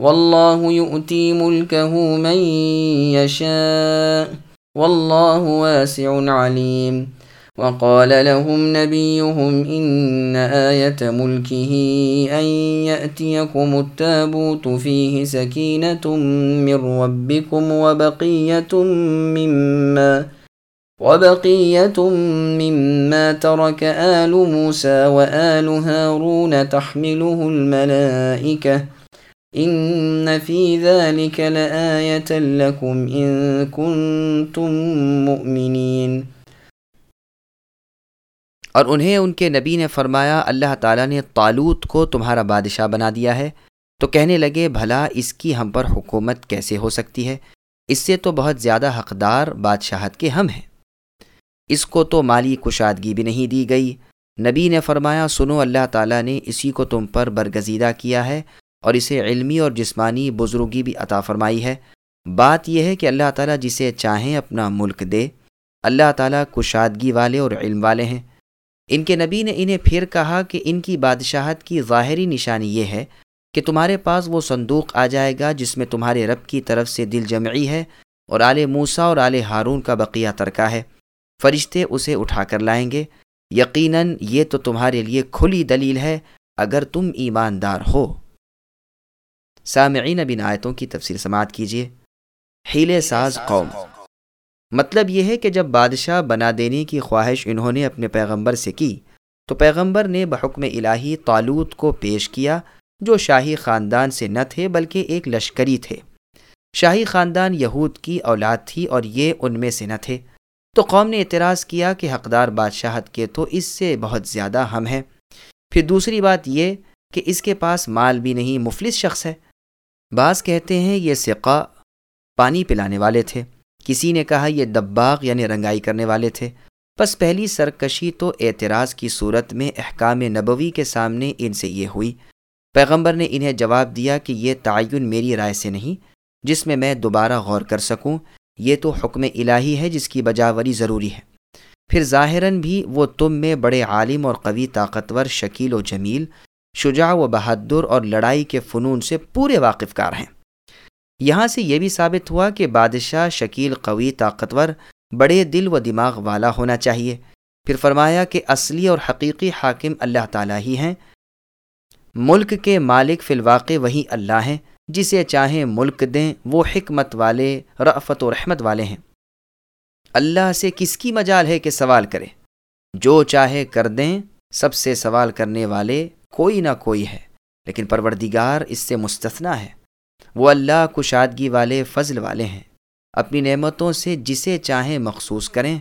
والله يؤتي ملكه من يشاء. والله واسع عليم. وقال لهم نبيهم إن آية ملكه أن يأتيكم التابوت فيه سكينة من ربكم وبقية مما وبقية مما ترك آل موسى وآل هارون تحمله الملائكة ان فی ذلك لآیت لکم ان کنتم مؤمنین اور انہیں ان کے نبی نے فرمایا، اللہ تعالیٰ نے طالوت کو تمہارا بادشاہ بنا دیا ہے۔ تو کہنے لگے، بھلا اس کی ہم پر حکومت کیسے ہو سکتی ہے؟ اس سے تو بہت زیادہ حقدار بادشاہت کے ہم ہیں۔ اس کو تو مالی کشادگی بھی نہیں دی گئی۔ نبی نے فرمایا، سنو، اللہ تعالیٰ نے اسی کو تم پر برگزیدہ کیا ہے۔ اور اسے علمی اور جسمانی بزرگی بھی عطا فرمائی ہے۔ بات یہ ہے کہ اللہ تعالیٰ جسے چاہیں اپنا ملک دے۔ اللہ تعالیٰ کشادگی والے اور علم والے ہیں۔ ان کے نبی نے انہیں پھر کہا کہ ان کی بادشاہت کی ظاہری نشانی یہ ہے کہ تمہارے پاس وہ صندوق آ جائے گا جس میں تمہارے رب کی طرف سے دل جمعی ہے اور آل موسا اور آل ہارون کا بقیہ ترکہ ہے۔ فرشتے اسے اٹھا کر لائیں گے۔ یقیناً یہ تو تمہارے لیے کھلی دلیل ہے اگر تم ایماندار ہو۔ سامعین بن آیتوں کی تفصیل سماعت کیجیے۔ ہیلے ساز قوم۔ مطلب یہ ہے کہ جب بادشاہ بنا دینے کی خواہش انہوں نے اپنے پیغمبر سے کی، تو پیغمبر نے بحکم الہی طالوت کو پیش کیا، جو شاہی خاندان سے نہ تھے بلکہ ایک لشکری تھے۔ شاہی خاندان یہود کی اولاد تھی اور یہ ان میں سے نہ تھے۔ تو قوم نے اعتراض کیا کہ حقدار بادشاہت کے تو اس سے بہت زیادہ ہم ہیں۔ پھر دوسری بات یہ کہ اس کے پاس مال بھی نہیں، مفلس شخص ہے۔ بعض کہتے ہیں یہ سقا پانی پلانے والے تھے۔ کسی نے کہا یہ دباغ یعنی رنگائی کرنے والے تھے۔ بس پہلی سرکشی تو اعتراض کی صورت میں احکام نبوی کے سامنے ان سے یہ ہوئی۔ پیغمبر نے انہیں جواب دیا کہ یہ تعین میری رائے سے نہیں، جس میں میں دوبارہ غور کر سکوں۔ یہ تو حکم الہی ہے جس کی بجاوری ضروری ہے۔ پھر ظاہراً بھی وہ تم میں بڑے عالم اور قوی طاقتور، شکیل و جمیل شجاع و بہادر اور لڑائی کے فنون سے پورے واقف کار ہیں۔ یہاں سے یہ بھی ثابت ہوا کہ بادشاہ شکیل قوی طاقتور، بڑے دل و دماغ والا ہونا چاہیے۔ پھر فرمایا کہ اصلی اور حقیقی حاکم اللہ تعالیٰ ہی ہیں۔ ملک کے مالک فی الواقع وہی اللہ ہیں، جسے چاہیں ملک دیں، وہ حکمت والے رفت و رحمت والے ہیں۔ اللہ سے کس کی مجال ہے کہ سوال کرے؟ جو چاہے کر دیں، سب سے سوال کرنے والے کوئی نہ کوئی ہے، لیکن پروردگار اس سے مستثنا ہے۔ وہ اللہ کشادگی والے فضل والے ہیں۔ اپنی نعمتوں سے جسے چاہیں مخصوص کریں۔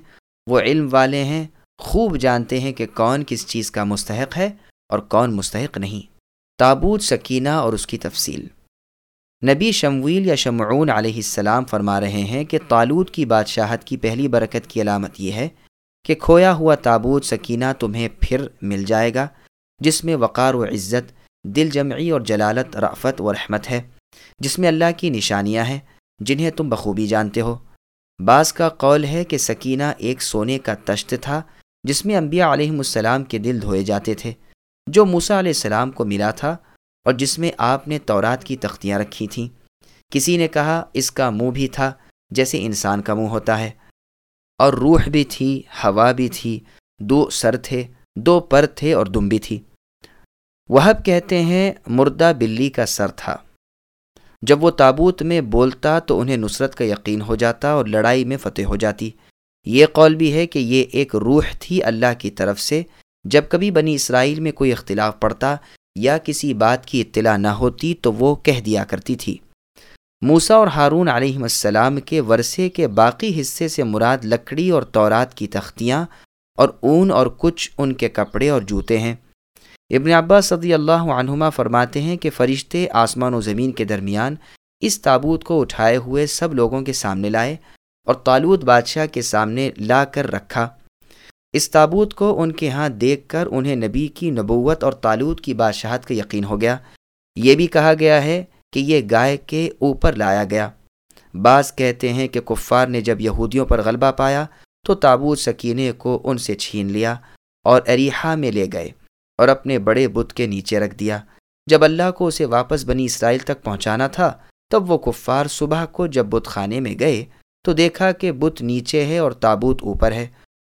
وہ علم والے ہیں، خوب جانتے ہیں کہ کون کس چیز کا مستحق ہے اور کون مستحق نہیں۔ تابوت، سکینہ اور اس کی تفصیل۔ نبی شمویل یا شمعون علیہ السلام فرما رہے ہیں کہ تالود کی بادشاہت کی پہلی برکت کی علامت یہ ہے کہ کھویا ہوا تابوت، سکینہ تمہیں پھر مل جائے گا۔ جس میں وقار و عزت، دل جمعی اور جلالت رافت و رحمت ہے، جس میں اللہ کی نشانیاں ہیں، جنہیں تم بخوبی جانتے ہو۔ بعض کا قول ہے کہ سکینہ ایک سونے کا تشت تھا، جس میں انبیاء علیہم السلام کے دل دھوئے جاتے تھے، جو موسا علیہ السلام کو ملا تھا اور جس میں آپ نے تورات کی تختیاں رکھی تھیں۔ کسی نے کہا، اس کا منہ بھی تھا، جیسے انسان کا منہ ہوتا ہے۔ اور روح بھی تھی، ہوا بھی تھی، دو سر تھے، دو پر تھے اور دم بھی تھی۔ وہب کہتے ہیں، مردہ بلی کا سر تھا۔ جب وہ تابوت میں بولتا تو انہیں نصرت کا یقین ہو جاتا اور لڑائی میں فتح ہو جاتی۔ یہ قول بھی ہے کہ یہ ایک روح تھی اللہ کی طرف سے۔ جب کبھی بنی اسرائیل میں کوئی اختلاف پڑتا یا کسی بات کی اطلاع نہ ہوتی تو وہ کہہ دیا کرتی تھی۔ موسا اور ہارون علیہ السلام کے ورثے کے باقی حصے سے مراد لکڑی اور تورات کی تختیاں اور اون اور کچھ ان کے کپڑے اور جوتے ہیں۔ ابن عباس صدی اللہ عنہما فرماتے ہیں کہ فرشتے آسمان و زمین کے درمیان اس تابوت کو اٹھائے ہوئے سب لوگوں کے سامنے لائے اور تالود بادشاہ کے سامنے لا کر رکھا۔ اس تابوت کو ان کے ہاں دیکھ کر انہیں نبی کی نبوت اور تالود کی بادشاہت کا یقین ہو گیا۔ یہ بھی کہا گیا ہے کہ یہ گائے کے اوپر لایا گیا۔ بعض کہتے ہیں کہ کفار نے جب یہودیوں پر غلبہ پایا تو تابوت سکینے کو ان سے چھین لیا اور اریحا میں لے گئے۔ اور اپنے بڑے بت کے نیچے رکھ دیا۔ جب اللہ کو اسے واپس بنی اسرائیل تک پہنچانا تھا، تب وہ کفار صبح کو جب بت خانے میں گئے تو دیکھا کہ بت نیچے ہے اور تابوت اوپر ہے۔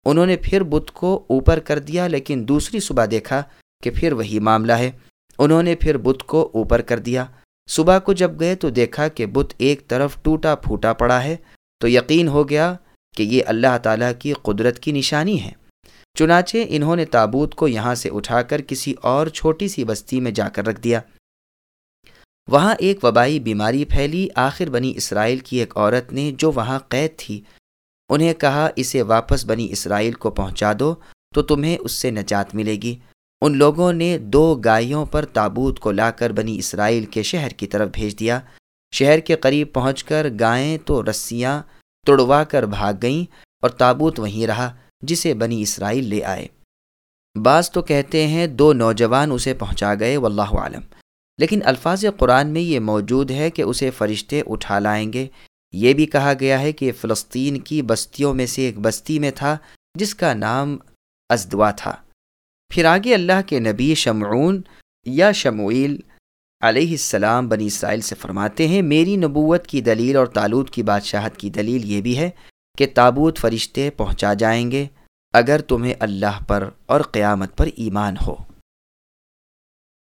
انہوں نے پھر بت کو اوپر کر دیا، لیکن دوسری صبح دیکھا کہ پھر وہی معاملہ ہے۔ انہوں نے پھر بت کو اوپر کر دیا۔ صبح کو جب گئے تو دیکھا کہ بت ایک طرف ٹوٹا پھوٹا پڑا ہے۔ تو یقین ہو گیا کہ یہ اللہ تعالیٰ کی قدرت کی نشانی ہے۔ چنانچہ انہوں نے تابوت کو یہاں سے اٹھا کر کسی اور چھوٹی سی بستی میں جا کر رکھ دیا۔ وہاں ایک وبائی بیماری پھیلی۔ آخر بنی اسرائیل کی ایک عورت نے جو وہاں قید تھی، انہیں کہا، اسے واپس بنی اسرائیل کو پہنچا دو، تو تمہیں اس سے نجات ملے گی۔ ان لوگوں نے دو گائیوں پر تابوت کو لا کر بنی اسرائیل کے شہر کی طرف بھیج دیا۔ شہر کے قریب پہنچ کر گائیں تو رسیاں توڑوا کر بھاگ گئیں اور تابوت وہیں رہا۔ جسے بنی اسرائیل لے آئے۔ بعض تو کہتے ہیں دو نوجوان اسے پہنچا گئے، واللہ عالم لیکن الفاظ قرآن میں یہ موجود ہے کہ اسے فرشتے اٹھا لائیں گے۔ یہ بھی کہا گیا ہے کہ فلسطین کی بستیوں میں سے ایک بستی میں تھا، جس کا نام ازدوا تھا۔ پھر آگے اللہ کے نبی شمعون یا شمویل علیہ السلام بنی اسرائیل سے فرماتے ہیں، میری نبوت کی دلیل اور تالود کی بادشاہت کی دلیل یہ بھی ہے کہ تابوت فرشتے پہنچا جائیں گے اگر تمہیں اللہ پر اور قیامت پر ایمان ہو۔